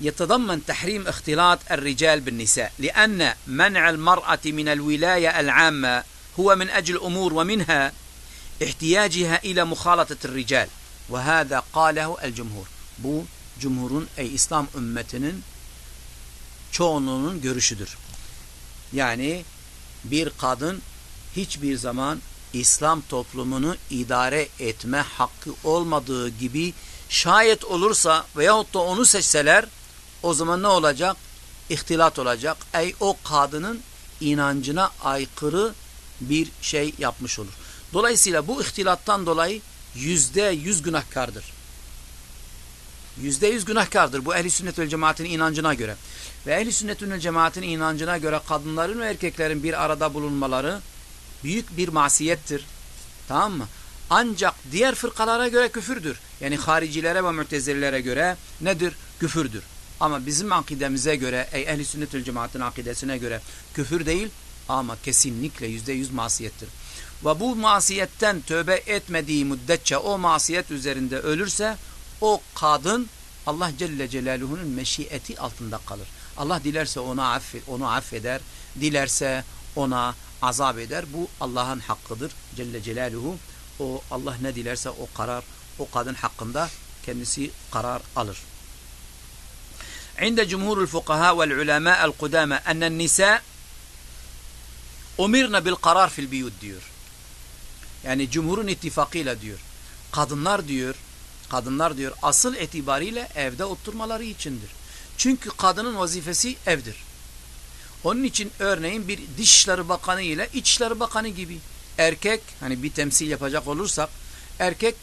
يتضمن تحريم اختلاط الرجال بالنساء لأن منع المرأة من الولاية العامة هو من أجل أمور ومنها احتياجها إلى مخالطة الرجال وهذا قاله الجمهur bu cumhurun ey İslam ümmetinin çoğunluğunun görüşüdür. Yani bir kadın hiçbir zaman İslam toplumunu idare etme hakkı olmadığı gibi şayet olursa veyahut da onu seçseler o zaman ne olacak? İhtilat olacak. Ey o kadının inancına aykırı bir şey yapmış olur. Dolayısıyla bu ihtilattan dolayı yüzde yüz günahkardır. Yüzde yüz günahkardır bu ehli sünnet ve cemaatin inancına göre. Ve ehli sünnet ve cemaatin inancına göre kadınların ve erkeklerin bir arada bulunmaları büyük bir masiyettir. Tamam mı? Ancak diğer fırkalara göre küfürdür. Yani haricilere ve mütezilere göre nedir? Küfürdür. Ama bizim akidemize göre, ey ehli sünnet ve cemaatin akidesine göre küfür değil ama kesinlikle yüzde yüz masiyettir. Ve bu masiyetten tövbe etmediği müddetçe o masiyet üzerinde ölürse o kadın Allah Celle Celaluhu'nun meşiyeti altında kalır. Allah dilerse ona affet, onu affeder, dilerse ona azap eder. Bu Allah'ın hakkıdır Celle Celaluhu. O Allah ne dilerse o karar o kadın hakkında kendisi karar alır. عند جمهور الفقهاء والعلماء القدامى أن النساء umirna bil karar fil biyut diyor. Yani cumhurun ittifakıyla diyor. Kadınlar diyor, kadınlar diyor asıl itibariyle evde oturmaları içindir. Çünkü kadının vazifesi evdir. Onun için örneğin bir Dışişleri Bakanı ile İçişleri Bakanı gibi erkek hani bir temsil yapacak olursak erkek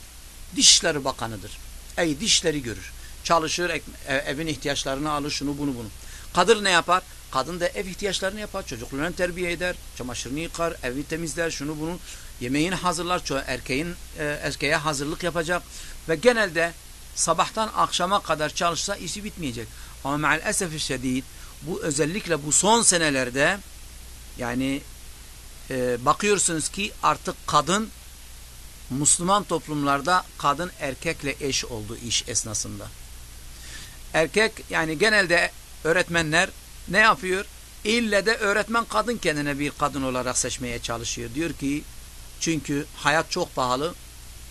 Dışişleri Bakanıdır. Ey dişleri görür. Çalışır, evin ihtiyaçlarını alır, şunu bunu bunu. Kadın ne yapar? Kadın da ev ihtiyaçlarını yapar. Çocuklarını terbiye eder. Çamaşırını yıkar. Evi temizler. Şunu bunu. Yemeğini hazırlar. Erkeğin e, erkeğe hazırlık yapacak. Ve genelde sabahtan akşama kadar çalışsa işi bitmeyecek. Ama maalesef şiddet bu özellikle bu son senelerde yani e, bakıyorsunuz ki artık kadın Müslüman toplumlarda kadın erkekle eş oldu iş esnasında. Erkek yani genelde öğretmenler ne yapıyor? İlle de öğretmen kadın kendine bir kadın olarak seçmeye çalışıyor. Diyor ki çünkü hayat çok pahalı.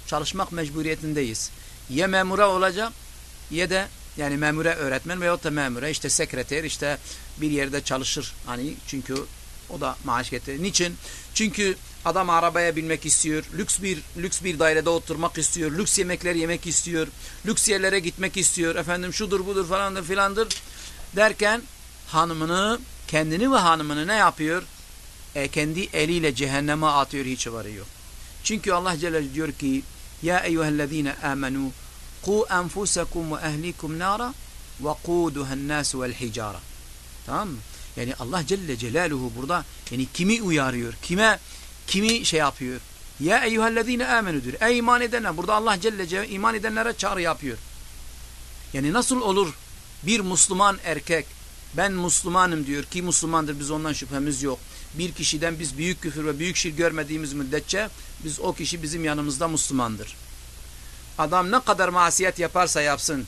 Çalışmak mecburiyetindeyiz. Ya memura olacak ya da yani memure öğretmen veyahut da memure işte sekreter işte bir yerde çalışır. Hani çünkü o da maaş getirir. Niçin? Çünkü adam arabaya binmek istiyor. Lüks bir lüks bir dairede oturmak istiyor. Lüks yemekler yemek istiyor. Lüks yerlere gitmek istiyor. Efendim şudur budur falandır filandır derken hanımını kendini ve hanımını ne yapıyor? E, kendi eliyle cehenneme atıyor hiç varı yok. Çünkü Allah Celle diyor ki Ya eyyühellezine amenu ku enfusekum ve ehlikum nara ve kuduhen nasu vel hicara. Tamam? Yani Allah Celle Celaluhu burada yani kimi uyarıyor? Kime kimi şey yapıyor? Ya eyyühellezine amenu diyor. Ey iman edenler. Burada Allah Celle Celaluhu iman edenlere çağrı yapıyor. Yani nasıl olur bir Müslüman erkek ben Müslümanım diyor ki Müslümandır biz ondan şüphemiz yok. Bir kişiden biz büyük küfür ve büyük şirk görmediğimiz müddetçe biz o kişi bizim yanımızda Müslümandır. Adam ne kadar masiyet yaparsa yapsın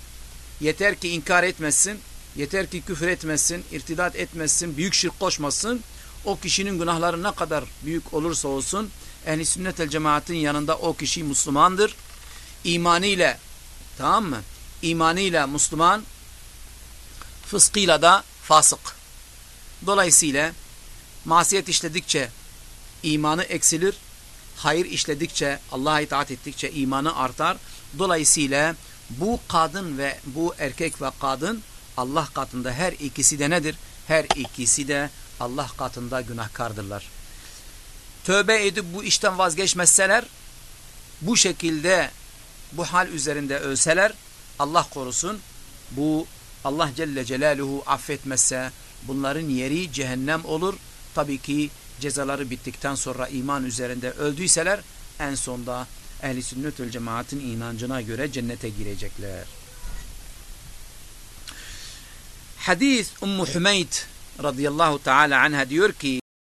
yeter ki inkar etmesin, yeter ki küfür etmesin, irtidat etmesin, büyük şirk koşmasın. O kişinin günahları ne kadar büyük olursa olsun ehli sünnet el cemaatin yanında o kişi Müslümandır. İmanıyla tamam mı? İmanıyla Müslüman fıskıyla da fasık. Dolayısıyla masiyet işledikçe imanı eksilir, hayır işledikçe, Allah'a itaat ettikçe imanı artar. Dolayısıyla bu kadın ve bu erkek ve kadın Allah katında her ikisi de nedir? Her ikisi de Allah katında günahkardırlar. Tövbe edip bu işten vazgeçmezseler, bu şekilde bu hal üzerinde ölseler, Allah korusun bu Allah Celle Celaluhu affetmezse bunların yeri cehennem olur. Tabii ki cezaları bittikten sonra iman üzerinde öldüyseler en sonda ehli sünnet cemaatin inancına göre cennete girecekler. Hadis Ummu Hümeyd radıyallahu teala anha diyor ki